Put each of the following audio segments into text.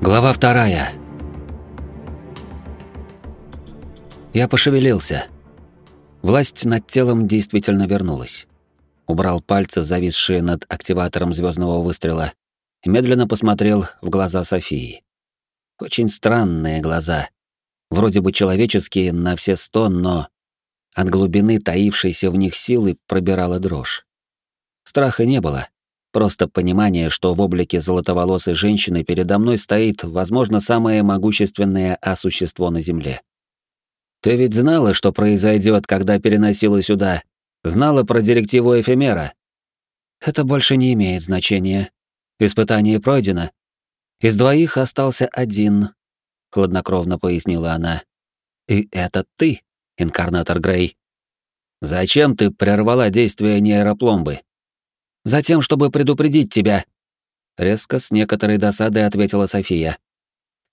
Глава вторая. Я пошевелился. Власть над телом действительно вернулась. Убрал пальцы, зависшие над активатором звездного выстрела, и медленно посмотрел в глаза Софии. Очень странные глаза. Вроде бы человеческие на все сто, но от глубины таившейся в них силы пробирала дрожь. Страха не было, Просто понимание, что в облике золотоволосой женщины передо мной стоит, возможно, самое могущественное А-существо на Земле. Ты ведь знала, что произойдет, когда переносила сюда? Знала про директиву эфемера? Это больше не имеет значения. Испытание пройдено. Из двоих остался один, хладнокровно пояснила она. И это ты, инкарнатор Грей. Зачем ты прервала действие нейропломбы? Затем, чтобы предупредить тебя. Резко, с некоторой досадой ответила София.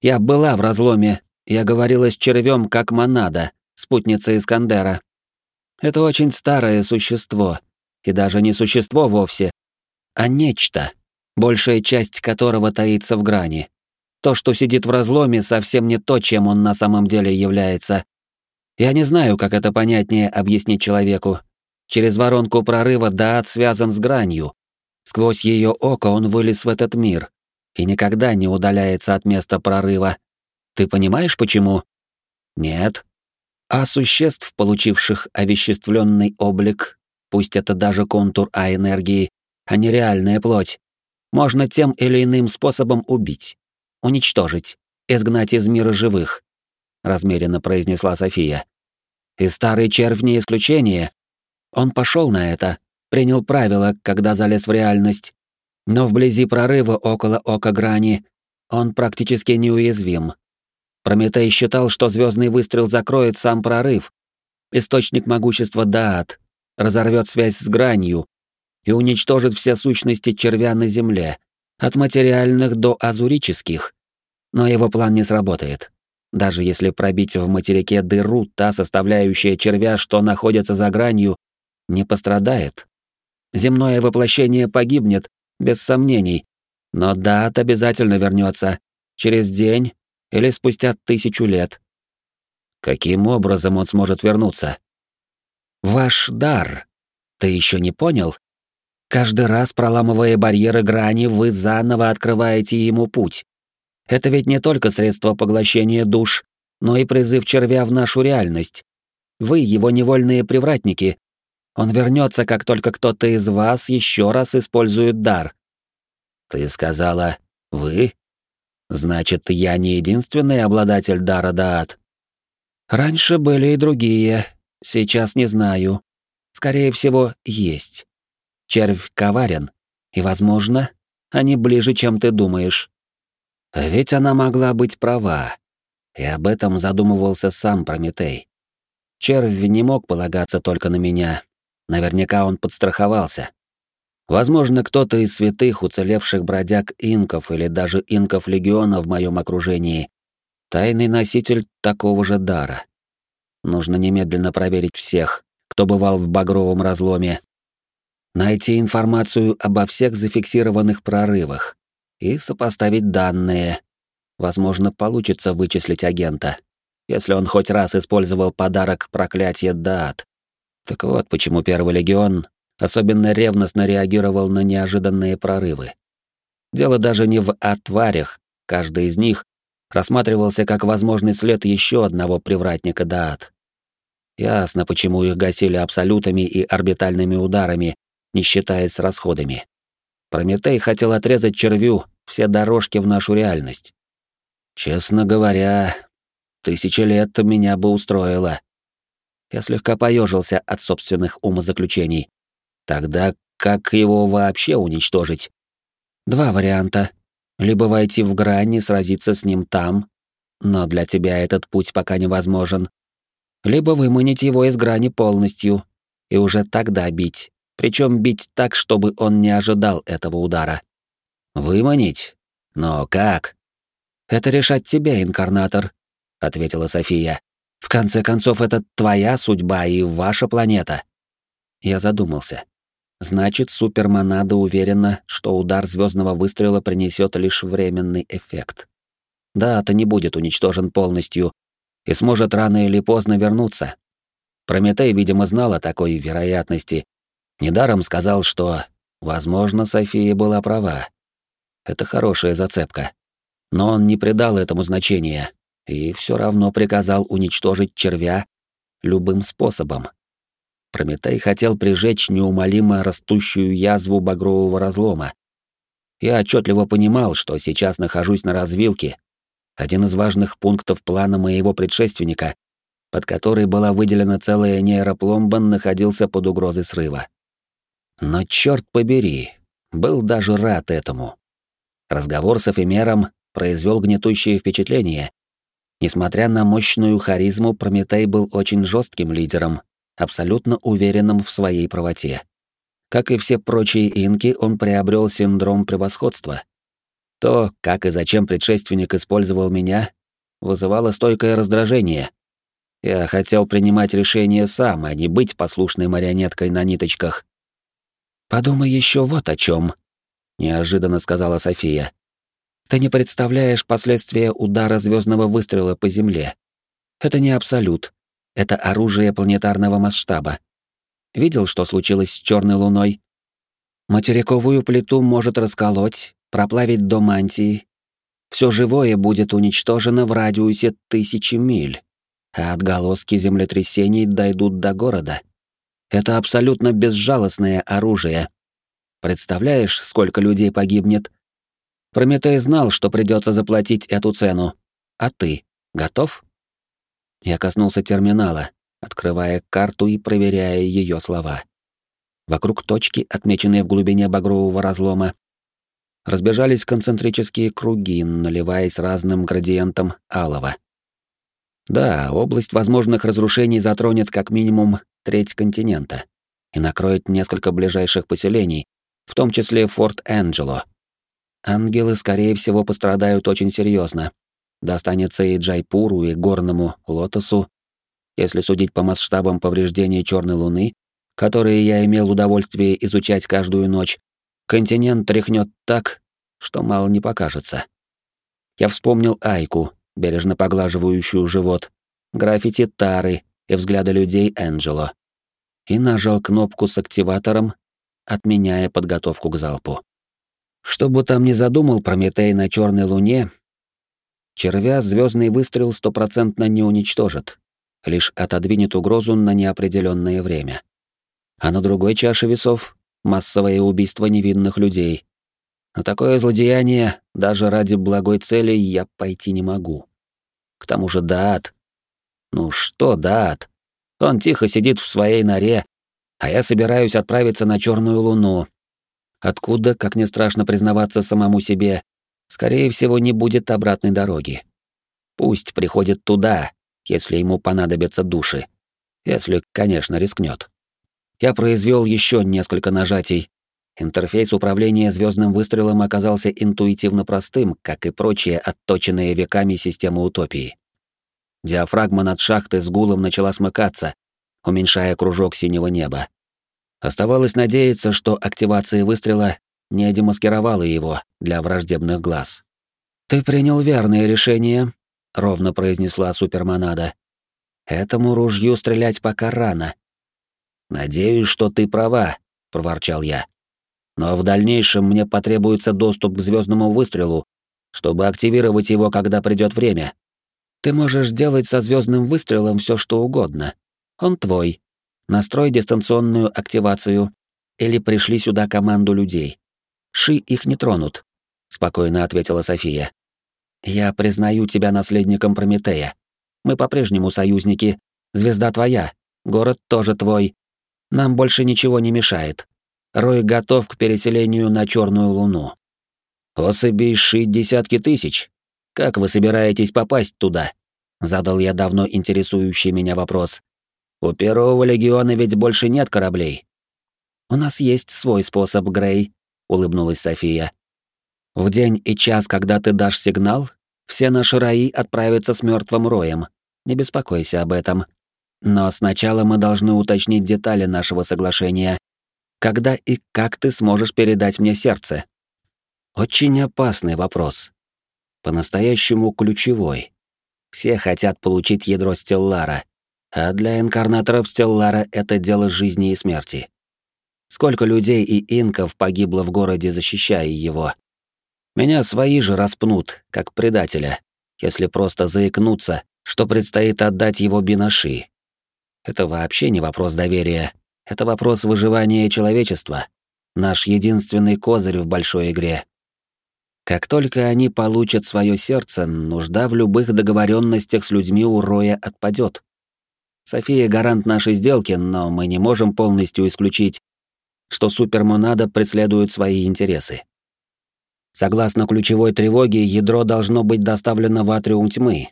Я была в разломе. Я говорила с червем как монада, спутница Искандера. Это очень старое существо, и даже не существо вовсе, а нечто, большая часть которого таится в грани. То, что сидит в разломе, совсем не то, чем он на самом деле является. Я не знаю, как это понятнее объяснить человеку, Через воронку прорыва Даат связан с гранью. Сквозь ее око он вылез в этот мир и никогда не удаляется от места прорыва. Ты понимаешь, почему? Нет. А существ, получивших овеществленный облик, пусть это даже контур А-энергии, а не реальная плоть, можно тем или иным способом убить, уничтожить, изгнать из мира живых, размеренно произнесла София. И старый червь не исключение, он пошел на это, принял правила, когда залез в реальность. Но вблизи прорыва около ока грани он практически неуязвим. Прометей считал, что звездный выстрел закроет сам прорыв. Источник могущества Даат разорвет связь с гранью и уничтожит все сущности червя на Земле, от материальных до азурических. Но его план не сработает. Даже если пробить в материке дыру, та составляющая червя, что находится за гранью, не пострадает. Земное воплощение погибнет, без сомнений, но дат обязательно вернется через день или спустя тысячу лет. Каким образом он сможет вернуться? Ваш дар. Ты еще не понял? Каждый раз, проламывая барьеры грани, вы заново открываете ему путь. Это ведь не только средство поглощения душ, но и призыв червя в нашу реальность. Вы его невольные привратники, он вернется, как только кто-то из вас еще раз использует дар. Ты сказала «вы»? Значит, я не единственный обладатель дара Даат. Раньше были и другие, сейчас не знаю. Скорее всего, есть. Червь коварен, и, возможно, они ближе, чем ты думаешь. Ведь она могла быть права. И об этом задумывался сам Прометей. Червь не мог полагаться только на меня, Наверняка он подстраховался. Возможно, кто-то из святых уцелевших бродяг инков или даже инков легиона в моем окружении — тайный носитель такого же дара. Нужно немедленно проверить всех, кто бывал в багровом разломе, найти информацию обо всех зафиксированных прорывах и сопоставить данные. Возможно, получится вычислить агента, если он хоть раз использовал подарок проклятия Даат. Так вот, почему Первый легион особенно ревностно реагировал на неожиданные прорывы. Дело даже не в отварях, каждый из них рассматривался как возможный след еще одного привратника Даат. Ясно, почему их гасили абсолютами и орбитальными ударами, не считаясь расходами. Прометей хотел отрезать червю все дорожки в нашу реальность. Честно говоря, тысячи лет меня бы устроило. Я слегка поежился от собственных умозаключений. Тогда как его вообще уничтожить? Два варианта. Либо войти в грань и сразиться с ним там, но для тебя этот путь пока невозможен. Либо выманить его из грани полностью и уже тогда бить. Причем бить так, чтобы он не ожидал этого удара. Выманить? Но как? Это решать тебе, инкарнатор, ответила София. В конце концов, это твоя судьба и ваша планета. Я задумался. Значит, супермонада уверена, что удар звездного выстрела принесет лишь временный эффект. Да, это не будет уничтожен полностью и сможет рано или поздно вернуться. Прометей, видимо, знал о такой вероятности. Недаром сказал, что, возможно, София была права. Это хорошая зацепка. Но он не придал этому значения и все равно приказал уничтожить червя любым способом. Прометей хотел прижечь неумолимо растущую язву багрового разлома. Я отчетливо понимал, что сейчас нахожусь на развилке. Один из важных пунктов плана моего предшественника, под который была выделена целая нейропломба, находился под угрозой срыва. Но черт побери, был даже рад этому. Разговор с эфемером произвел гнетущее впечатление. Несмотря на мощную харизму, Прометей был очень жестким лидером, абсолютно уверенным в своей правоте. Как и все прочие инки, он приобрел синдром превосходства. То, как и зачем предшественник использовал меня, вызывало стойкое раздражение. Я хотел принимать решения сам, а не быть послушной марионеткой на ниточках. «Подумай еще вот о чем, неожиданно сказала София. «Ты не представляешь последствия удара звездного выстрела по Земле. Это не абсолют, это оружие планетарного масштаба. Видел, что случилось с черной луной? Материковую плиту может расколоть, проплавить до мантии. Все живое будет уничтожено в радиусе тысячи миль, а отголоски землетрясений дойдут до города. Это абсолютно безжалостное оружие. Представляешь, сколько людей погибнет? Прометей знал, что придется заплатить эту цену. А ты готов? Я коснулся терминала, открывая карту и проверяя ее слова. Вокруг точки, отмеченной в глубине багрового разлома, разбежались концентрические круги, наливаясь разным градиентом алого. Да, область возможных разрушений затронет как минимум треть континента и накроет несколько ближайших поселений, в том числе Форт Энджело. Ангелы, скорее всего, пострадают очень серьезно, Достанется и Джайпуру, и горному Лотосу. Если судить по масштабам повреждений Черной Луны, которые я имел удовольствие изучать каждую ночь, континент тряхнет так, что мало не покажется. Я вспомнил Айку, бережно поглаживающую живот, граффити Тары и взгляды людей Энджело. И нажал кнопку с активатором, отменяя подготовку к залпу. Что бы там ни задумал Прометей на Черной Луне, Червя звездный выстрел стопроцентно не уничтожит, лишь отодвинет угрозу на неопределенное время. А на другой чаше весов — массовое убийство невинных людей. На такое злодеяние даже ради благой цели я пойти не могу. К тому же Даат. Ну что Даат? Он тихо сидит в своей норе, а я собираюсь отправиться на Черную Луну. Откуда, как не страшно признаваться самому себе, скорее всего, не будет обратной дороги. Пусть приходит туда, если ему понадобятся души. Если, конечно, рискнет. Я произвел еще несколько нажатий. Интерфейс управления звездным выстрелом оказался интуитивно простым, как и прочие отточенные веками системы утопии. Диафрагма над шахтой с гулом начала смыкаться, уменьшая кружок синего неба. Оставалось надеяться, что активация выстрела не демаскировала его для враждебных глаз. «Ты принял верное решение», — ровно произнесла Супермонада. «Этому ружью стрелять пока рано». «Надеюсь, что ты права», — проворчал я. «Но в дальнейшем мне потребуется доступ к звездному выстрелу, чтобы активировать его, когда придет время. Ты можешь делать со звездным выстрелом все, что угодно. Он твой. Настрой дистанционную активацию или пришли сюда команду людей. Ши их не тронут, спокойно ответила София. Я признаю тебя наследником Прометея. Мы по-прежнему союзники. Звезда твоя, город тоже твой. Нам больше ничего не мешает. Рой готов к переселению на Черную Луну. Особей Ши десятки тысяч. Как вы собираетесь попасть туда? Задал я давно интересующий меня вопрос. У Первого Легиона ведь больше нет кораблей. У нас есть свой способ, Грей, улыбнулась София. В день и час, когда ты дашь сигнал, все наши раи отправятся с мертвым роем. Не беспокойся об этом. Но сначала мы должны уточнить детали нашего соглашения. Когда и как ты сможешь передать мне сердце? Очень опасный вопрос. по-настоящему ключевой. Все хотят получить ядро Стеллара, а для инкарнаторов Стеллара это дело жизни и смерти. Сколько людей и инков погибло в городе, защищая его. Меня свои же распнут, как предателя, если просто заикнуться, что предстоит отдать его Бинаши. Это вообще не вопрос доверия, это вопрос выживания человечества, наш единственный козырь в большой игре. Как только они получат свое сердце, нужда в любых договоренностях с людьми у Роя отпадет. София гарант нашей сделки, но мы не можем полностью исключить, что супермонада преследует свои интересы. Согласно ключевой тревоге, ядро должно быть доставлено в атриум тьмы,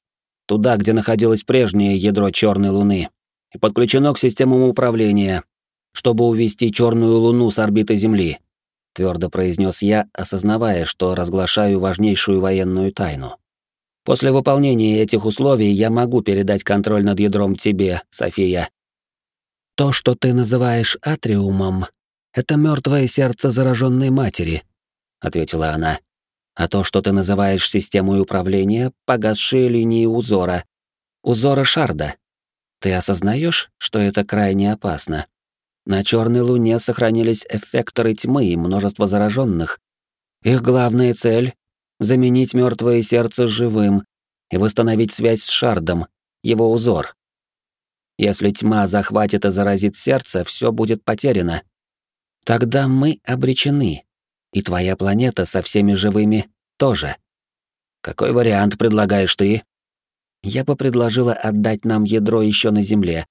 туда, где находилось прежнее ядро Черной Луны, и подключено к системам управления, чтобы увести Черную Луну с орбиты Земли, твердо произнес я, осознавая, что разглашаю важнейшую военную тайну. После выполнения этих условий я могу передать контроль над ядром тебе, София. То, что ты называешь атриумом, это мертвое сердце зараженной матери, ответила она. А то, что ты называешь системой управления, погасшие линии узора, узора Шарда. Ты осознаешь, что это крайне опасно? На Черной Луне сохранились эффекторы тьмы и множество зараженных. Их главная цель заменить мертвое сердце живым и восстановить связь с шардом, его узор. Если тьма захватит и заразит сердце, все будет потеряно. Тогда мы обречены, и твоя планета со всеми живыми тоже. Какой вариант предлагаешь ты? Я бы предложила отдать нам ядро еще на Земле,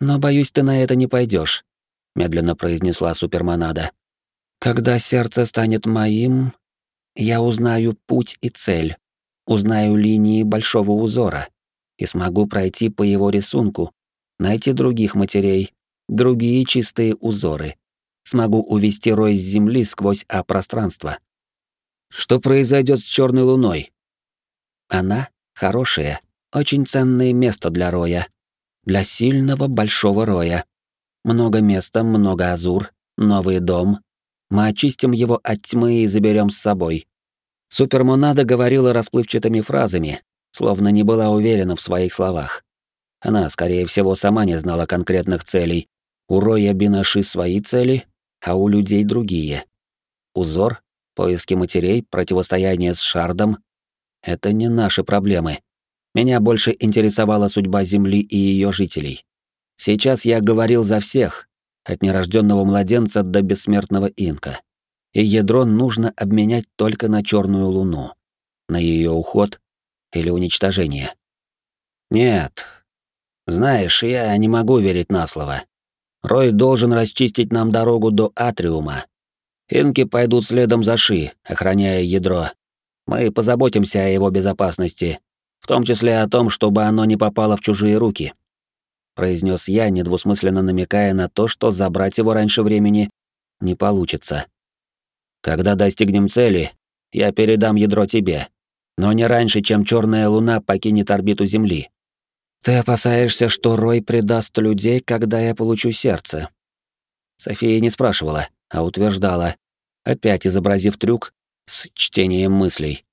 но боюсь, ты на это не пойдешь, медленно произнесла Супермонада. Когда сердце станет моим, я узнаю путь и цель, узнаю линии большого узора и смогу пройти по его рисунку, найти других матерей, другие чистые узоры. Смогу увести рой с Земли сквозь А-пространство. Что произойдет с Черной Луной? Она хорошая, очень ценное место для роя. Для сильного большого роя. Много места, много азур, новый дом, мы очистим его от тьмы и заберем с собой. Супермонада говорила расплывчатыми фразами, словно не была уверена в своих словах. Она, скорее всего, сама не знала конкретных целей. У Роя Бинаши свои цели, а у людей другие. Узор, поиски матерей, противостояние с Шардом — это не наши проблемы. Меня больше интересовала судьба Земли и ее жителей. Сейчас я говорил за всех, от нерожденного младенца до бессмертного инка. И ядро нужно обменять только на черную луну, на ее уход или уничтожение. Нет. Знаешь, я не могу верить на слово. Рой должен расчистить нам дорогу до Атриума. Инки пойдут следом за Ши, охраняя ядро. Мы позаботимся о его безопасности, в том числе о том, чтобы оно не попало в чужие руки произнес я, недвусмысленно намекая на то, что забрать его раньше времени не получится. Когда достигнем цели, я передам ядро тебе, но не раньше, чем черная луна покинет орбиту Земли. Ты опасаешься, что Рой предаст людей, когда я получу сердце? София не спрашивала, а утверждала, опять изобразив трюк с чтением мыслей.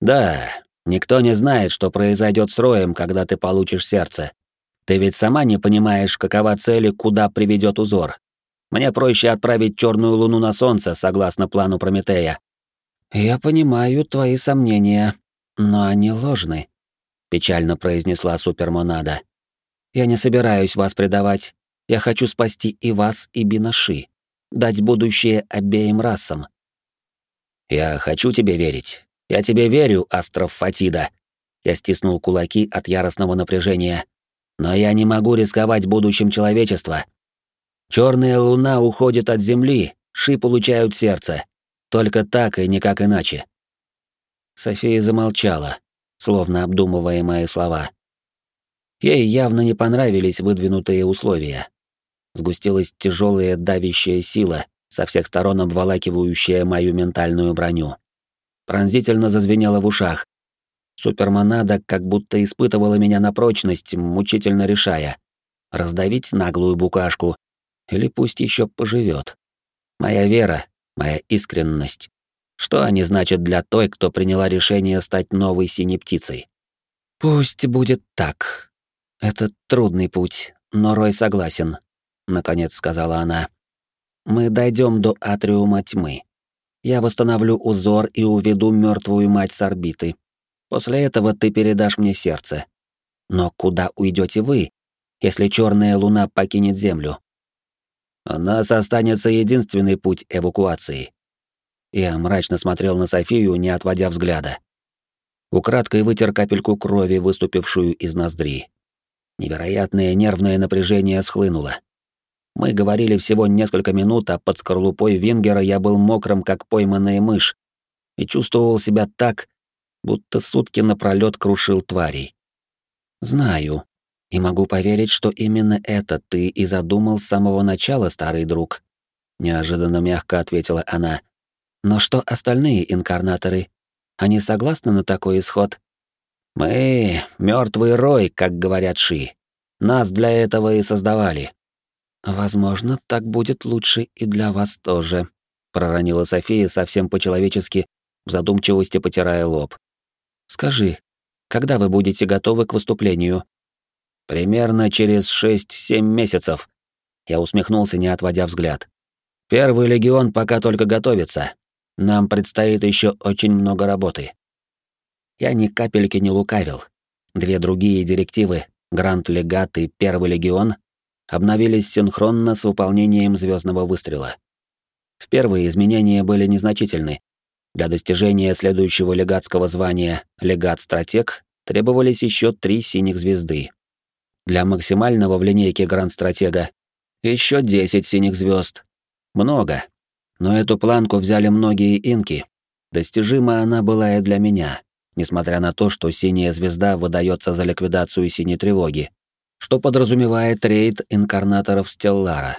Да, никто не знает, что произойдет с Роем, когда ты получишь сердце. Ты ведь сама не понимаешь, какова цель и куда приведет узор. Мне проще отправить черную луну на солнце, согласно плану Прометея. Я понимаю твои сомнения, но они ложны, печально произнесла Супермонада. Я не собираюсь вас предавать. Я хочу спасти и вас, и Бинаши, дать будущее обеим расам. Я хочу тебе верить. Я тебе верю, Астров Фатида. Я стиснул кулаки от яростного напряжения. Но я не могу рисковать будущим человечества. Черная луна уходит от Земли, ши получают сердце. Только так и никак иначе. София замолчала, словно обдумывая мои слова. Ей явно не понравились выдвинутые условия. Сгустилась тяжелая давящая сила, со всех сторон обволакивающая мою ментальную броню. Пронзительно зазвенело в ушах, Супермонада как будто испытывала меня на прочность, мучительно решая, раздавить наглую букашку или пусть еще поживет. Моя вера, моя искренность. Что они значат для той, кто приняла решение стать новой синей птицей? Пусть будет так. Это трудный путь, но Рой согласен, наконец сказала она. Мы дойдем до атриума тьмы. Я восстановлю узор и уведу мертвую мать с орбиты. После этого ты передашь мне сердце. Но куда уйдете вы, если черная луна покинет Землю? У нас останется единственный путь эвакуации. Я мрачно смотрел на Софию, не отводя взгляда. Украдкой вытер капельку крови, выступившую из ноздри. Невероятное нервное напряжение схлынуло. Мы говорили всего несколько минут, а под скорлупой Вингера я был мокрым, как пойманная мышь, и чувствовал себя так, будто сутки напролёт крушил тварей. Знаю, и могу поверить, что именно это ты и задумал с самого начала, старый друг. Неожиданно мягко ответила она. Но что остальные инкарнаторы? Они согласны на такой исход? Мы мертвый рой, как говорят Ши. Нас для этого и создавали. Возможно, так будет лучше и для вас тоже, проронила София совсем по-человечески, в задумчивости потирая лоб. Скажи, когда вы будете готовы к выступлению? Примерно через 6-7 месяцев. Я усмехнулся, не отводя взгляд. Первый легион пока только готовится. Нам предстоит еще очень много работы. Я ни капельки не лукавил. Две другие директивы, Гранд-легат и Первый легион, обновились синхронно с выполнением звездного выстрела. В первые изменения были незначительны. Для достижения следующего легатского звания «Легат-стратег» требовались еще три синих звезды. Для максимального в линейке Гранд-стратега еще 10 синих звезд. Много. Но эту планку взяли многие инки. Достижима она была и для меня, несмотря на то, что синяя звезда выдается за ликвидацию синей тревоги, что подразумевает рейд инкарнаторов Стеллара.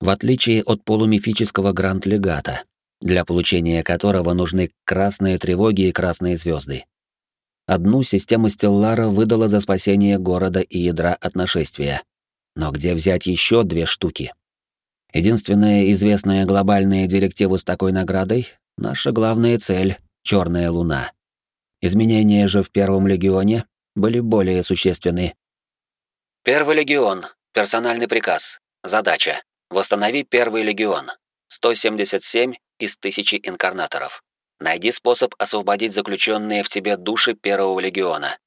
В отличие от полумифического Гранд-легата, для получения которого нужны красные тревоги и красные звезды. Одну система Стеллара выдала за спасение города и ядра от нашествия. Но где взять еще две штуки? Единственная известная глобальная директива с такой наградой — наша главная цель — Черная Луна. Изменения же в Первом Легионе были более существенны Первый легион. Персональный приказ. Задача. Восстанови первый легион. 177 из тысячи инкарнаторов. Найди способ освободить заключенные в тебе души первого легиона.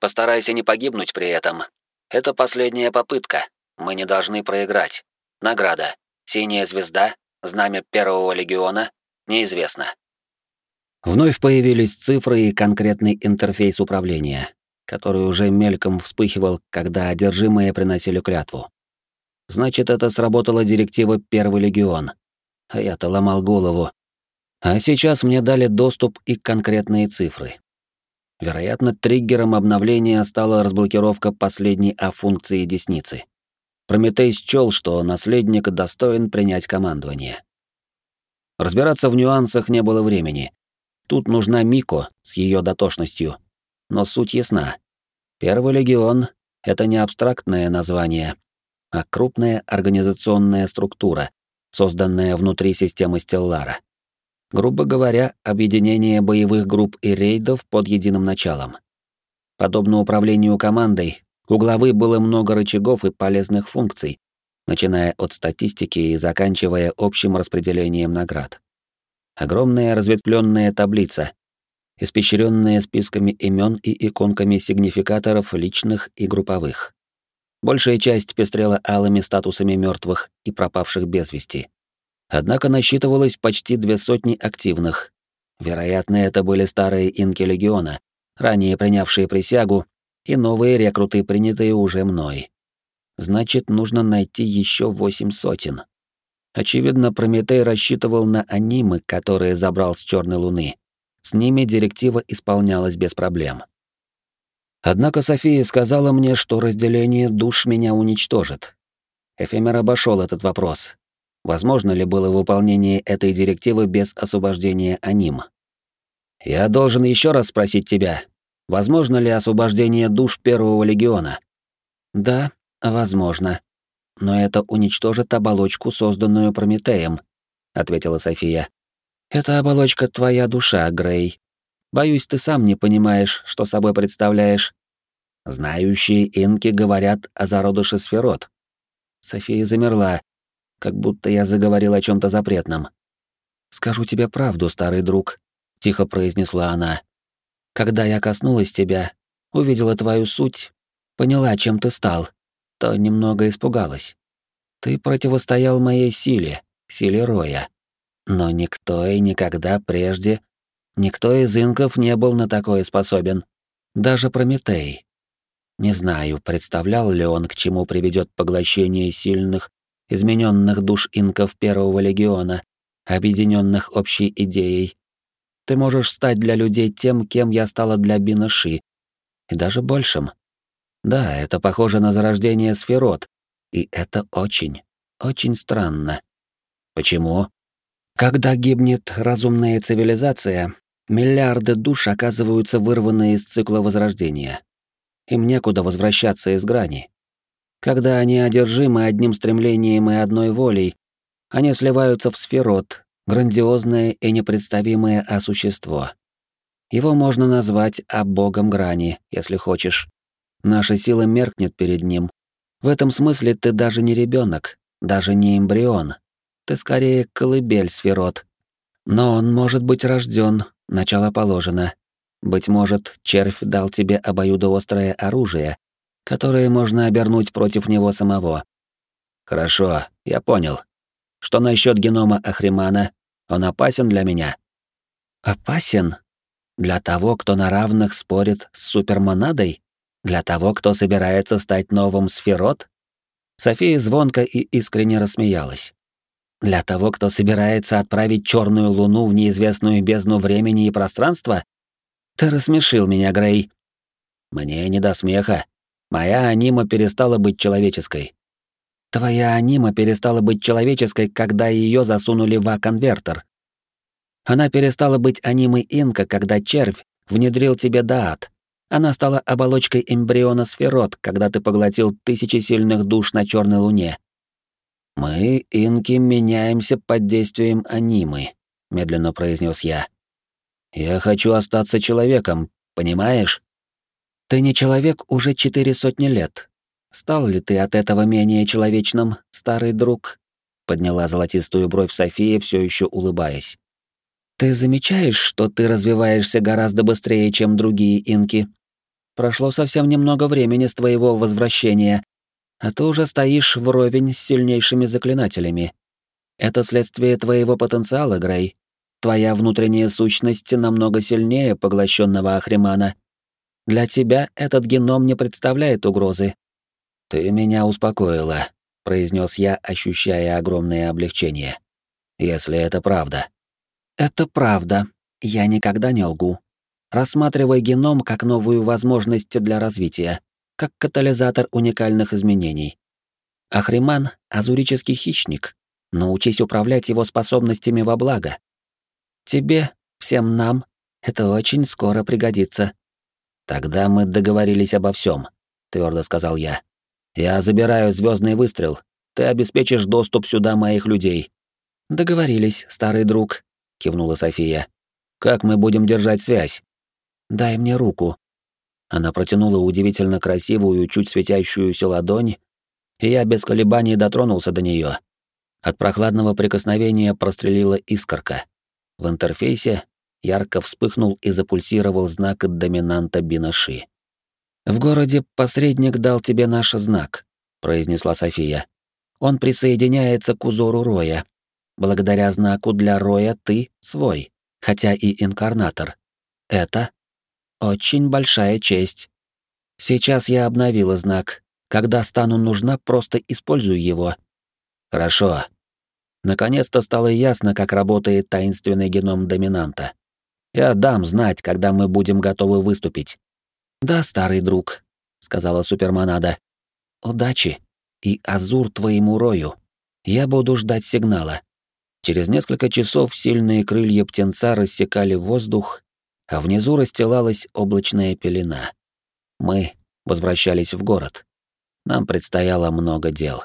Постарайся не погибнуть при этом. Это последняя попытка. Мы не должны проиграть. Награда. Синяя звезда. Знамя первого легиона. Неизвестно. Вновь появились цифры и конкретный интерфейс управления который уже мельком вспыхивал, когда одержимые приносили клятву. Значит, это сработала директива Первый легион. А я-то ломал голову. А сейчас мне дали доступ и конкретные цифры. Вероятно, триггером обновления стала разблокировка последней А-функции десницы. Прометей счёл, что наследник достоин принять командование. Разбираться в нюансах не было времени. Тут нужна Мико с ее дотошностью — но суть ясна. Первый легион — это не абстрактное название, а крупная организационная структура, созданная внутри системы Стеллара. Грубо говоря, объединение боевых групп и рейдов под единым началом. Подобно управлению командой, у главы было много рычагов и полезных функций, начиная от статистики и заканчивая общим распределением наград. Огромная разветвленная таблица, испещренные списками имен и иконками сигнификаторов личных и групповых. Большая часть пестрела алыми статусами мертвых и пропавших без вести. Однако насчитывалось почти две сотни активных. Вероятно, это были старые инки Легиона, ранее принявшие присягу, и новые рекруты, принятые уже мной. Значит, нужно найти еще восемь сотен. Очевидно, Прометей рассчитывал на анимы, которые забрал с Черной Луны, с ними директива исполнялась без проблем. Однако София сказала мне, что разделение душ меня уничтожит. Эфемер обошел этот вопрос. Возможно ли было выполнение этой директивы без освобождения аним? Я должен еще раз спросить тебя, возможно ли освобождение душ Первого Легиона? Да, возможно. Но это уничтожит оболочку, созданную Прометеем, ответила София. Это оболочка твоя душа, Грей. Боюсь, ты сам не понимаешь, что собой представляешь. Знающие инки говорят о зародыше сферот. София замерла, как будто я заговорил о чем то запретном. «Скажу тебе правду, старый друг», — тихо произнесла она. «Когда я коснулась тебя, увидела твою суть, поняла, чем ты стал, то немного испугалась. Ты противостоял моей силе, силе Роя. Но никто и никогда прежде, никто из инков не был на такое способен. Даже Прометей. Не знаю, представлял ли он, к чему приведет поглощение сильных, измененных душ инков Первого легиона, объединенных общей идеей. Ты можешь стать для людей тем, кем я стала для Бинаши, и даже большим. Да, это похоже на зарождение сферот, и это очень, очень странно. Почему? Когда гибнет разумная цивилизация, миллиарды душ оказываются вырваны из цикла возрождения. Им некуда возвращаться из грани. Когда они одержимы одним стремлением и одной волей, они сливаются в сферот, грандиозное и непредставимое осущество. Его можно назвать «богом грани», если хочешь. Наша сила меркнет перед ним. В этом смысле ты даже не ребенок, даже не эмбрион. Ты скорее колыбель сферот. Но он может быть рожден, начало положено. Быть может, червь дал тебе обоюдоострое оружие, которое можно обернуть против него самого. Хорошо, я понял. Что насчет генома Ахримана? Он опасен для меня? Опасен? Для того, кто на равных спорит с супермонадой? Для того, кто собирается стать новым сферот? София звонко и искренне рассмеялась. Для того, кто собирается отправить черную луну в неизвестную бездну времени и пространства? Ты рассмешил меня, Грей. Мне не до смеха. Моя анима перестала быть человеческой. Твоя анима перестала быть человеческой, когда ее засунули в А-конвертер. Она перестала быть анимой инка, когда червь внедрил тебе даат. Она стала оболочкой эмбриона сферот, когда ты поглотил тысячи сильных душ на Черной Луне. Мы, инки, меняемся под действием анимы, медленно произнес я. Я хочу остаться человеком, понимаешь? Ты не человек уже четыре сотни лет. Стал ли ты от этого менее человечным, старый друг? Подняла золотистую бровь София, все еще улыбаясь. Ты замечаешь, что ты развиваешься гораздо быстрее, чем другие инки? Прошло совсем немного времени с твоего возвращения, а ты уже стоишь вровень с сильнейшими заклинателями. Это следствие твоего потенциала, Грей. Твоя внутренняя сущность намного сильнее поглощенного Ахримана. Для тебя этот геном не представляет угрозы. Ты меня успокоила, произнес я, ощущая огромное облегчение. Если это правда. Это правда. Я никогда не лгу. Рассматривай геном как новую возможность для развития, как катализатор уникальных изменений. Ахриман — азурический хищник. Научись управлять его способностями во благо. Тебе, всем нам, это очень скоро пригодится. Тогда мы договорились обо всем, твердо сказал я. Я забираю звездный выстрел. Ты обеспечишь доступ сюда моих людей. Договорились, старый друг, кивнула София. Как мы будем держать связь? Дай мне руку. Она протянула удивительно красивую, чуть светящуюся ладонь, и я без колебаний дотронулся до нее. От прохладного прикосновения прострелила искорка. В интерфейсе ярко вспыхнул и запульсировал знак доминанта Бинаши. «В городе посредник дал тебе наш знак», — произнесла София. «Он присоединяется к узору Роя, Благодаря знаку для Роя ты свой, хотя и инкарнатор. Это очень большая честь. Сейчас я обновила знак. Когда стану нужна, просто использую его. Хорошо. Наконец-то стало ясно, как работает таинственный геном доминанта. Я дам знать, когда мы будем готовы выступить. Да, старый друг, сказала Супермонада. Удачи и азур твоему рою. Я буду ждать сигнала. Через несколько часов сильные крылья птенца рассекали воздух, а внизу расстилалась облачная пелена. Мы возвращались в город. Нам предстояло много дел.